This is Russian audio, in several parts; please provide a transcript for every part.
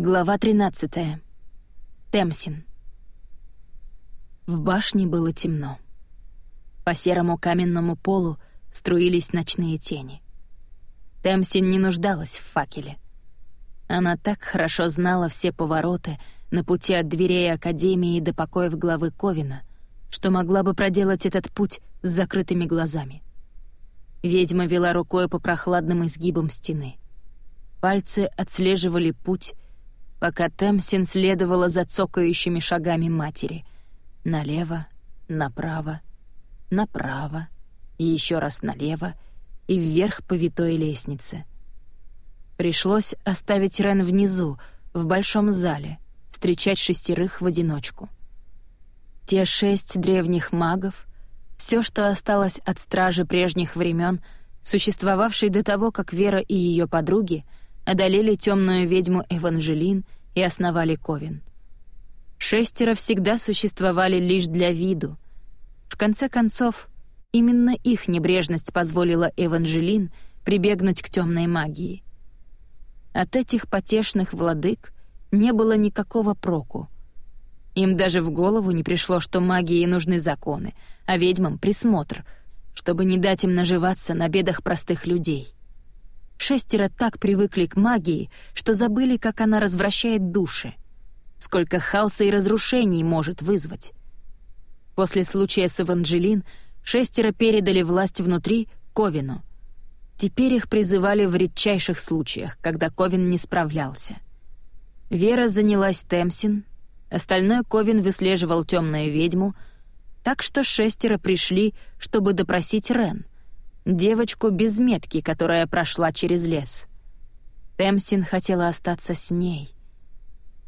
Глава 13. Темсин. В башне было темно. По серому каменному полу струились ночные тени. Темсин не нуждалась в факеле. Она так хорошо знала все повороты на пути от дверей Академии до покоев главы Ковина, что могла бы проделать этот путь с закрытыми глазами. Ведьма вела рукой по прохладным изгибам стены. Пальцы отслеживали путь, пока Темсин следовала за цокающими шагами матери. Налево, направо, направо, еще раз налево и вверх по витой лестнице. Пришлось оставить Рен внизу, в большом зале, встречать шестерых в одиночку. Те шесть древних магов, все, что осталось от стражи прежних времен, существовавшей до того, как Вера и ее подруги — одолели темную ведьму Эванжелин и основали Ковен. Шестеро всегда существовали лишь для виду. В конце концов, именно их небрежность позволила Эванжелин прибегнуть к темной магии. От этих потешных владык не было никакого проку. Им даже в голову не пришло, что магии нужны законы, а ведьмам — присмотр, чтобы не дать им наживаться на бедах простых людей. Шестеро так привыкли к магии, что забыли, как она развращает души. Сколько хаоса и разрушений может вызвать. После случая с Эванжелин шестеро передали власть внутри Ковину. Теперь их призывали в редчайших случаях, когда Ковин не справлялся. Вера занялась Темсин, остальной Ковин выслеживал темную ведьму, так что шестеро пришли, чтобы допросить Рен — девочку без метки, которая прошла через лес. Темсин хотела остаться с ней.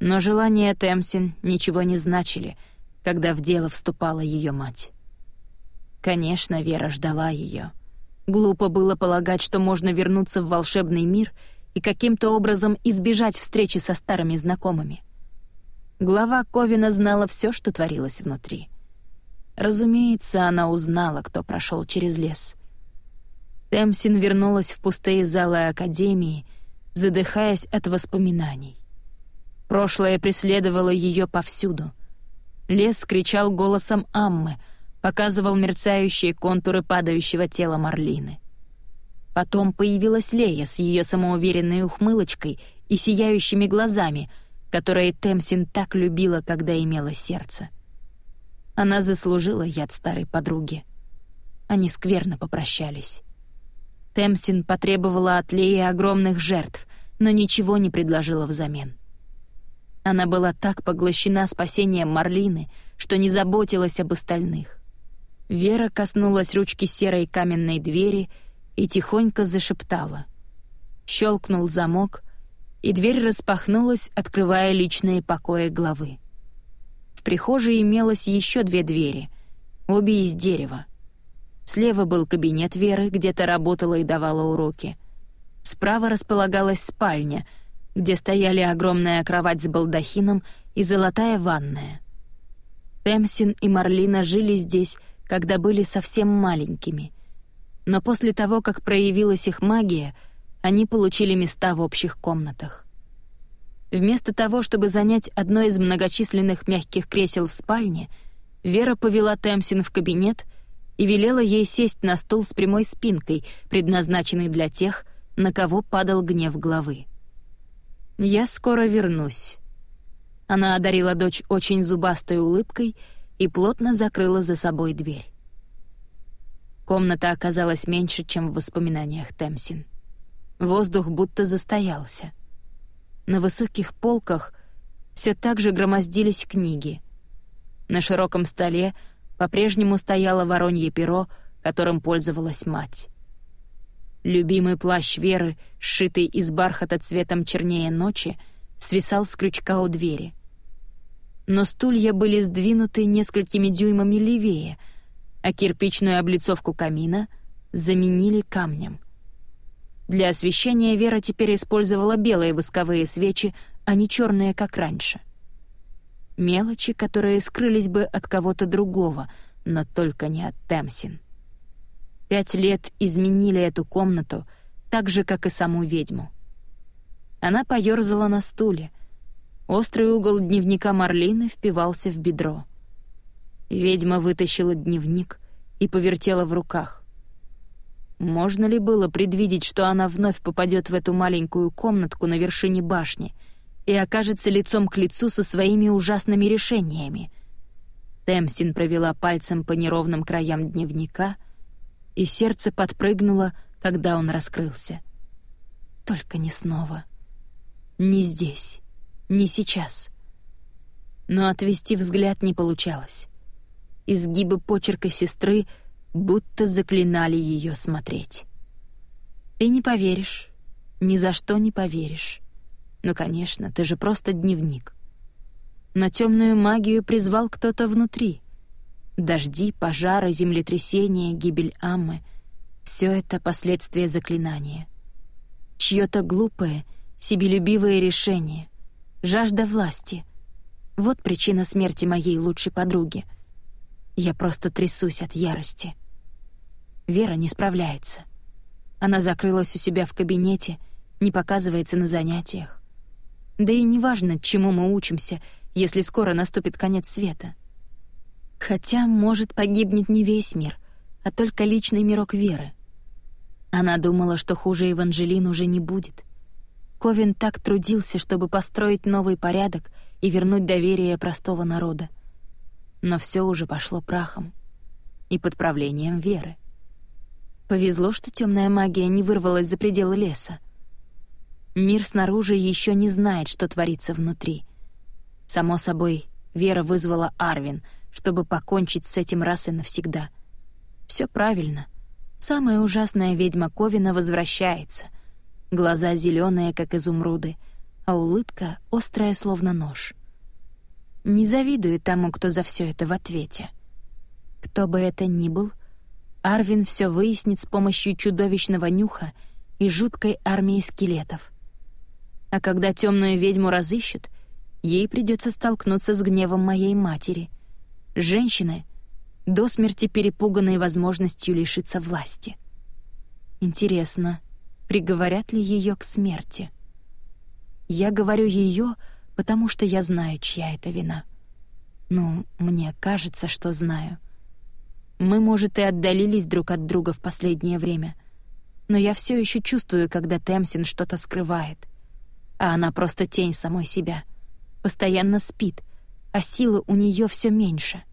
Но желания Темсин ничего не значили, когда в дело вступала ее мать. Конечно, Вера ждала ее. Глупо было полагать, что можно вернуться в волшебный мир и каким-то образом избежать встречи со старыми знакомыми. Глава Ковина знала все, что творилось внутри. Разумеется, она узнала, кто прошел через лес. Темсин вернулась в пустые залы Академии, задыхаясь от воспоминаний. Прошлое преследовало ее повсюду. Лес кричал голосом Аммы, показывал мерцающие контуры падающего тела Марлины. Потом появилась Лея с ее самоуверенной ухмылочкой и сияющими глазами, которые Темсин так любила, когда имела сердце. Она заслужила яд старой подруги. Они скверно попрощались. Темсин потребовала от Леи огромных жертв, но ничего не предложила взамен. Она была так поглощена спасением Марлины, что не заботилась об остальных. Вера коснулась ручки серой каменной двери и тихонько зашептала. Щелкнул замок, и дверь распахнулась, открывая личные покои главы. В прихожей имелось еще две двери, обе из дерева. Слева был кабинет Веры, где-то работала и давала уроки. Справа располагалась спальня, где стояли огромная кровать с балдахином и золотая ванная. Темсин и Марлина жили здесь, когда были совсем маленькими. Но после того, как проявилась их магия, они получили места в общих комнатах. Вместо того, чтобы занять одно из многочисленных мягких кресел в спальне, Вера повела Темсин в кабинет — и велела ей сесть на стул с прямой спинкой, предназначенный для тех, на кого падал гнев главы. «Я скоро вернусь». Она одарила дочь очень зубастой улыбкой и плотно закрыла за собой дверь. Комната оказалась меньше, чем в воспоминаниях Темсин. Воздух будто застоялся. На высоких полках все так же громоздились книги. На широком столе по-прежнему стояло воронье перо, которым пользовалась мать. Любимый плащ Веры, сшитый из бархата цветом чернее ночи, свисал с крючка у двери. Но стулья были сдвинуты несколькими дюймами левее, а кирпичную облицовку камина заменили камнем. Для освещения Вера теперь использовала белые восковые свечи, а не черные, как раньше. Мелочи, которые скрылись бы от кого-то другого, но только не от Темсин. Пять лет изменили эту комнату, так же, как и саму ведьму. Она поёрзала на стуле, Острый угол дневника Марлины впивался в бедро. Ведьма вытащила дневник и повертела в руках. Можно ли было предвидеть, что она вновь попадет в эту маленькую комнатку на вершине башни и окажется лицом к лицу со своими ужасными решениями? Темсин провела пальцем по неровным краям дневника, и сердце подпрыгнуло, когда он раскрылся. Только не снова. Не здесь. Не сейчас. Но отвести взгляд не получалось. Изгибы почерка сестры будто заклинали ее смотреть. Ты не поверишь. Ни за что не поверишь. Ну, конечно, ты же просто дневник. На темную магию призвал кто-то внутри. Дожди, пожары, землетрясения, гибель Аммы — все это последствия заклинания. Чье-то глупое, себелюбивое решение, жажда власти. Вот причина смерти моей лучшей подруги. Я просто трясусь от ярости. Вера не справляется. Она закрылась у себя в кабинете, не показывается на занятиях. Да и неважно, чему мы учимся, если скоро наступит конец света. Хотя, может, погибнет не весь мир, а только личный мирок Веры. Она думала, что хуже Эванжелин уже не будет — Ковин так трудился, чтобы построить новый порядок и вернуть доверие простого народа. Но все уже пошло прахом. И под правлением веры. Повезло, что темная магия не вырвалась за пределы леса. Мир снаружи еще не знает, что творится внутри. Само собой, Вера вызвала Арвин, чтобы покончить с этим раз и навсегда. Все правильно. Самая ужасная ведьма Ковина возвращается — глаза зеленые, как изумруды, а улыбка острая, словно нож. Не завидую тому, кто за все это в ответе. Кто бы это ни был, Арвин все выяснит с помощью чудовищного нюха и жуткой армии скелетов. А когда темную ведьму разыщут, ей придется столкнуться с гневом моей матери, женщины, до смерти перепуганной возможностью лишиться власти. Интересно, приговорят ли ее к смерти. Я говорю ее, потому что я знаю, чья это вина. Ну, мне кажется, что знаю. Мы, может, и отдалились друг от друга в последнее время, но я все еще чувствую, когда Темсин что-то скрывает. А она просто тень самой себя. Постоянно спит, а силы у нее все меньше.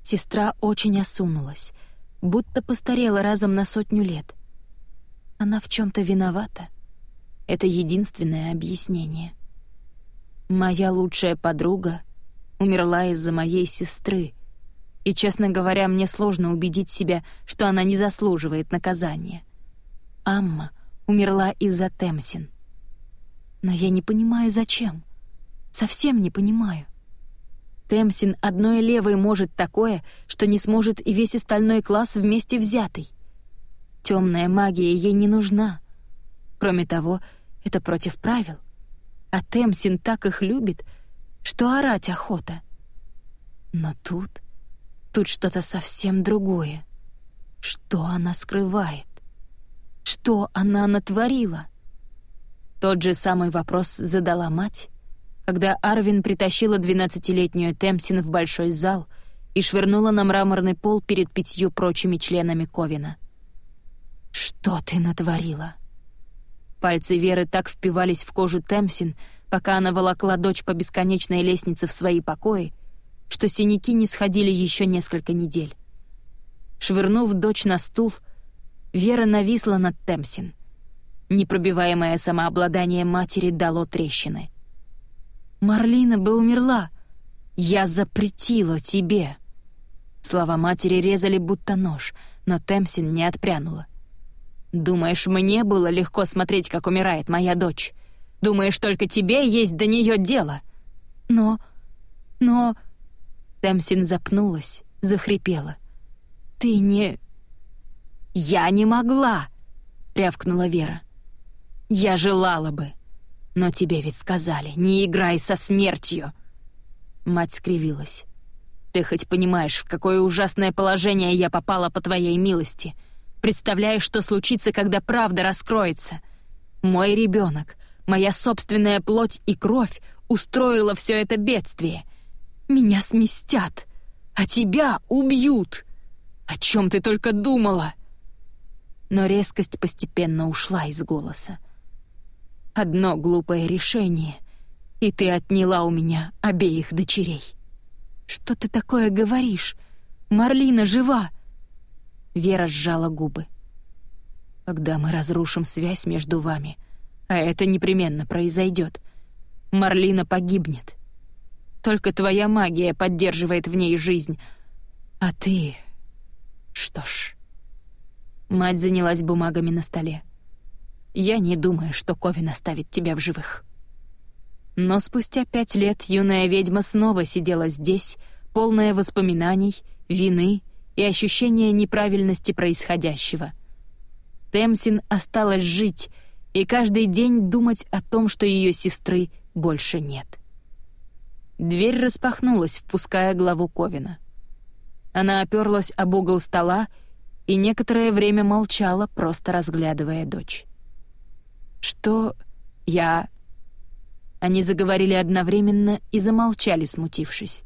Сестра очень осунулась, будто постарела разом на сотню лет — она в чем-то виновата. Это единственное объяснение. Моя лучшая подруга умерла из-за моей сестры, и, честно говоря, мне сложно убедить себя, что она не заслуживает наказания. Амма умерла из-за Темсин. Но я не понимаю, зачем. Совсем не понимаю. Темсин одной левой может такое, что не сможет и весь остальной класс вместе взятый — Темная магия ей не нужна. Кроме того, это против правил. А Темсин так их любит, что орать охота. Но тут... Тут что-то совсем другое. Что она скрывает? Что она натворила? Тот же самый вопрос задала мать, когда Арвин притащила двенадцатилетнюю Темсин в большой зал и швырнула на мраморный пол перед пятью прочими членами Ковина. «Что ты натворила?» Пальцы Веры так впивались в кожу Темсин, пока она волокла дочь по бесконечной лестнице в свои покои, что синяки не сходили еще несколько недель. Швырнув дочь на стул, Вера нависла над Темсин. Непробиваемое самообладание матери дало трещины. «Марлина бы умерла! Я запретила тебе!» Слова матери резали будто нож, но Темсин не отпрянула. Думаешь, мне было легко смотреть, как умирает моя дочь? Думаешь, только тебе есть до нее дело? Но... но...» Темсин запнулась, захрипела. «Ты не...» «Я не могла!» — рявкнула Вера. «Я желала бы. Но тебе ведь сказали, не играй со смертью!» Мать скривилась. «Ты хоть понимаешь, в какое ужасное положение я попала по твоей милости?» Представляешь, что случится, когда правда раскроется? Мой ребенок, моя собственная плоть и кровь устроила все это бедствие. Меня сместят, а тебя убьют. О чем ты только думала?» Но резкость постепенно ушла из голоса. «Одно глупое решение, и ты отняла у меня обеих дочерей». «Что ты такое говоришь? Марлина жива!» Вера сжала губы. «Когда мы разрушим связь между вами, а это непременно произойдет, Марлина погибнет. Только твоя магия поддерживает в ней жизнь, а ты... Что ж...» Мать занялась бумагами на столе. «Я не думаю, что Ковин оставит тебя в живых». Но спустя пять лет юная ведьма снова сидела здесь, полная воспоминаний, вины и ощущения неправильности происходящего. Темсин осталась жить и каждый день думать о том, что ее сестры больше нет. Дверь распахнулась, впуская главу Ковина. Она оперлась об угол стола и некоторое время молчала, просто разглядывая дочь. «Что я...» Они заговорили одновременно и замолчали, смутившись.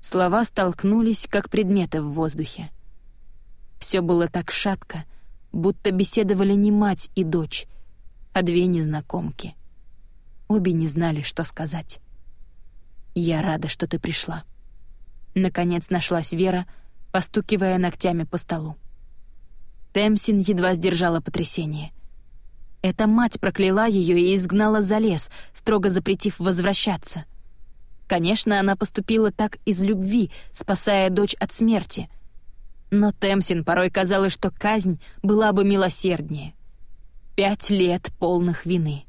Слова столкнулись, как предметы в воздухе. Все было так шатко, будто беседовали не мать и дочь, а две незнакомки. Обе не знали, что сказать. «Я рада, что ты пришла». Наконец нашлась Вера, постукивая ногтями по столу. Темсин едва сдержала потрясение. Эта мать прокляла ее и изгнала за лес, строго запретив возвращаться. Конечно, она поступила так из любви, спасая дочь от смерти. Но Темсин порой казалось, что казнь была бы милосерднее. Пять лет полных вины.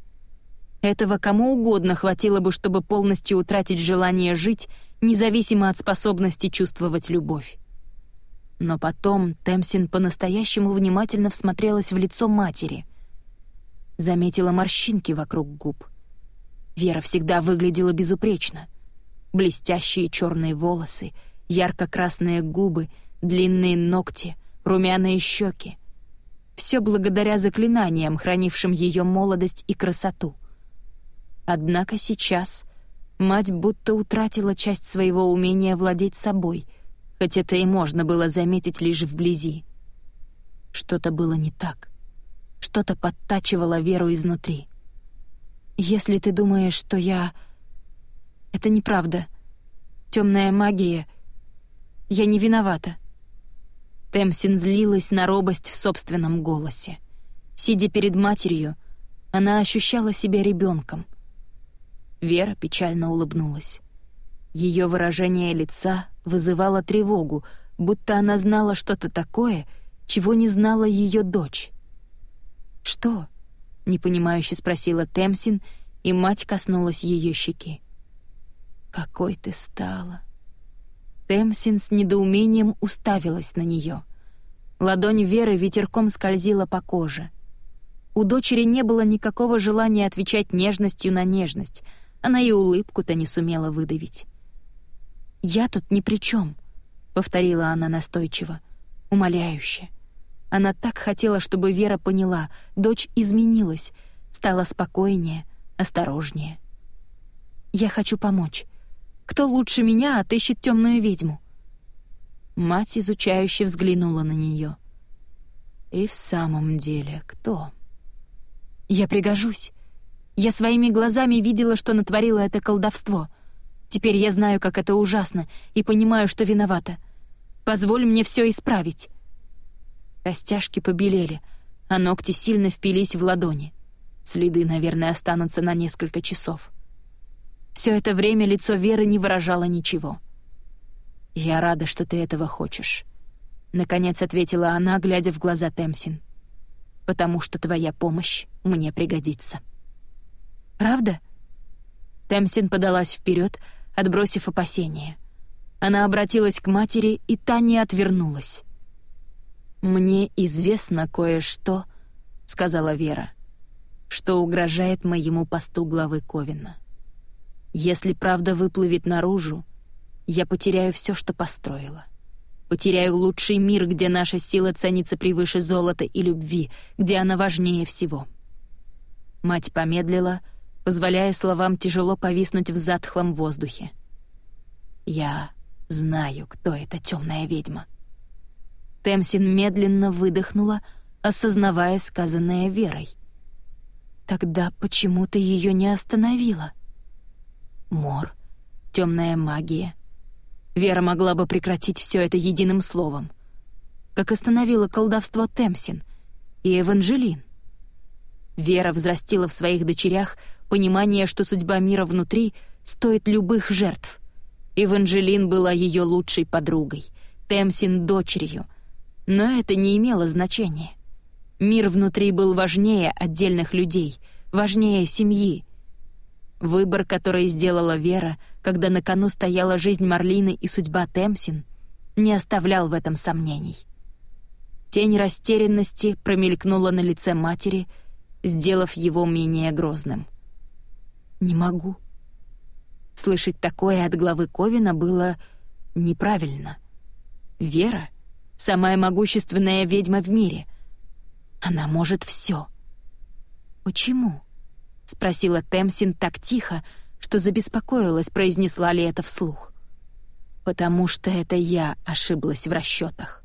Этого кому угодно хватило бы, чтобы полностью утратить желание жить, независимо от способности чувствовать любовь. Но потом Темсин по-настоящему внимательно всмотрелась в лицо матери — заметила морщинки вокруг губ. Вера всегда выглядела безупречно. Блестящие черные волосы, ярко-красные губы, длинные ногти, румяные щеки. Все благодаря заклинаниям, хранившим ее молодость и красоту. Однако сейчас мать будто утратила часть своего умения владеть собой, хоть это и можно было заметить лишь вблизи. Что-то было не так — что-то подтачивало Веру изнутри. «Если ты думаешь, что я...» «Это неправда. Темная магия. Я не виновата». Темсин злилась на робость в собственном голосе. Сидя перед матерью, она ощущала себя ребенком. Вера печально улыбнулась. Ее выражение лица вызывало тревогу, будто она знала что-то такое, чего не знала ее дочь. «Что?» — непонимающе спросила Темсин, и мать коснулась ее щеки. «Какой ты стала!» Темсин с недоумением уставилась на нее. Ладонь Веры ветерком скользила по коже. У дочери не было никакого желания отвечать нежностью на нежность, она и улыбку-то не сумела выдавить. «Я тут ни при чем», — повторила она настойчиво, умоляюще. Она так хотела, чтобы Вера поняла, дочь изменилась, стала спокойнее, осторожнее. «Я хочу помочь. Кто лучше меня отыщет темную ведьму?» Мать изучающе взглянула на нее. «И в самом деле, кто?» «Я пригожусь. Я своими глазами видела, что натворила это колдовство. Теперь я знаю, как это ужасно, и понимаю, что виновата. Позволь мне все исправить». Костяшки побелели, а ногти сильно впились в ладони. Следы, наверное, останутся на несколько часов. Все это время лицо Веры не выражало ничего. «Я рада, что ты этого хочешь», — наконец ответила она, глядя в глаза Темсин. «Потому что твоя помощь мне пригодится». «Правда?» Темсин подалась вперед, отбросив опасения. Она обратилась к матери, и та не отвернулась. «Мне известно кое-что», — сказала Вера, «что угрожает моему посту главы Ковина. Если правда выплывет наружу, я потеряю все, что построила. Потеряю лучший мир, где наша сила ценится превыше золота и любви, где она важнее всего». Мать помедлила, позволяя словам тяжело повиснуть в затхлом воздухе. «Я знаю, кто эта темная ведьма». Темсин медленно выдохнула, осознавая сказанное Верой. «Тогда почему ты ее не остановила?» Мор, темная магия. Вера могла бы прекратить все это единым словом. Как остановила колдовство Темсин и Эванжелин. Вера взрастила в своих дочерях понимание, что судьба мира внутри стоит любых жертв. Эванжелин была ее лучшей подругой, Темсин — дочерью. Но это не имело значения. Мир внутри был важнее отдельных людей, важнее семьи. Выбор, который сделала Вера, когда на кону стояла жизнь Марлины и судьба Темсин, не оставлял в этом сомнений. Тень растерянности промелькнула на лице матери — сделав его менее грозным. «Не могу». Слышать такое от главы Ковина было неправильно. Вера — самая могущественная ведьма в мире. Она может все. «Почему?» — спросила Темсин так тихо, что забеспокоилась, произнесла ли это вслух. «Потому что это я ошиблась в расчетах.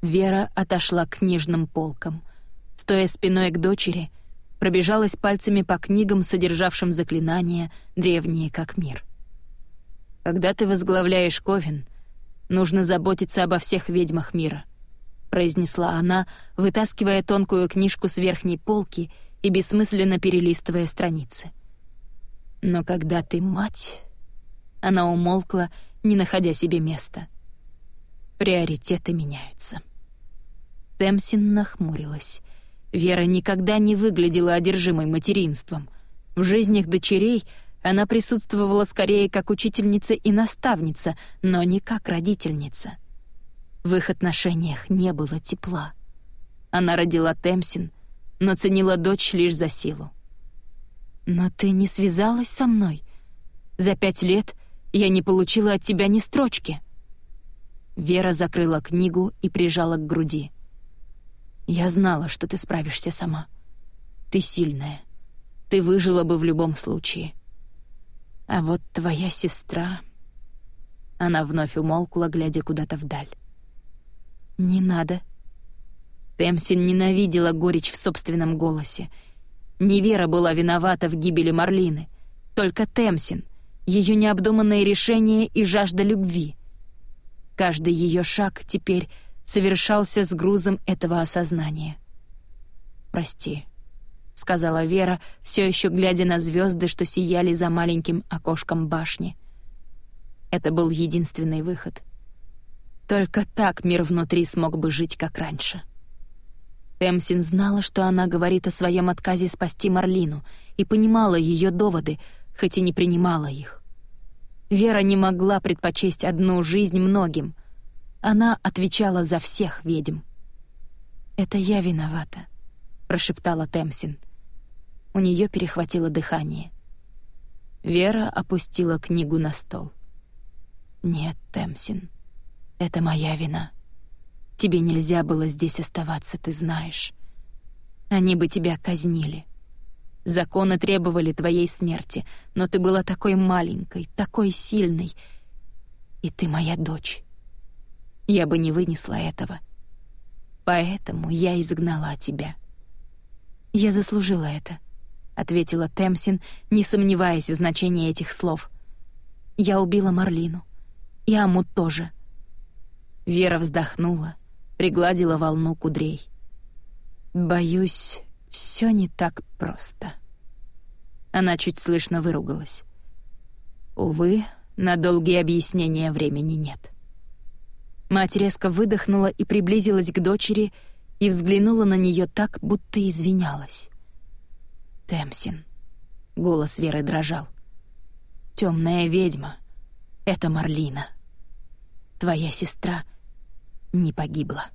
Вера отошла к книжным полкам — стоя спиной к дочери, пробежалась пальцами по книгам, содержавшим заклинания, древние как мир. «Когда ты возглавляешь Ковен, нужно заботиться обо всех ведьмах мира», — произнесла она, вытаскивая тонкую книжку с верхней полки и бессмысленно перелистывая страницы. «Но когда ты мать...» Она умолкла, не находя себе места. «Приоритеты меняются». Темсин нахмурилась. Вера никогда не выглядела одержимой материнством. В жизнях дочерей она присутствовала скорее как учительница и наставница, но не как родительница. В их отношениях не было тепла. Она родила Темсин, но ценила дочь лишь за силу. «Но ты не связалась со мной. За пять лет я не получила от тебя ни строчки». Вера закрыла книгу и прижала к груди. Я знала, что ты справишься сама. Ты сильная. Ты выжила бы в любом случае. А вот твоя сестра... Она вновь умолкла, глядя куда-то вдаль. «Не надо». Темсин ненавидела горечь в собственном голосе. Не Вера была виновата в гибели Марлины. Только Темсин, ее необдуманное решение и жажда любви. Каждый ее шаг теперь совершался с грузом этого осознания. «Прости», — сказала Вера, все еще глядя на звезды, что сияли за маленьким окошком башни. Это был единственный выход. Только так мир внутри смог бы жить, как раньше. Темсин знала, что она говорит о своем отказе спасти Марлину, и понимала ее доводы, хоть и не принимала их. Вера не могла предпочесть одну жизнь многим — она отвечала за всех ведьм. «Это я виновата», — прошептала Темсин. У нее перехватило дыхание. Вера опустила книгу на стол. «Нет, Темсин, это моя вина. Тебе нельзя было здесь оставаться, ты знаешь. Они бы тебя казнили. Законы требовали твоей смерти, но ты была такой маленькой, такой сильной. И ты моя дочь. Я бы не вынесла этого. Поэтому я изгнала тебя. Я заслужила это, ответила Темсин, не сомневаясь в значении этих слов. Я убила Марлину. И Амут тоже. Вера вздохнула, пригладила волну кудрей. Боюсь, все не так просто. Она чуть слышно выругалась. Увы, на долгие объяснения времени нет. Мать резко выдохнула и приблизилась к дочери и взглянула на нее так, будто извинялась. «Темсин», — голос Веры дрожал, — «темная ведьма — это Марлина. Твоя сестра не погибла».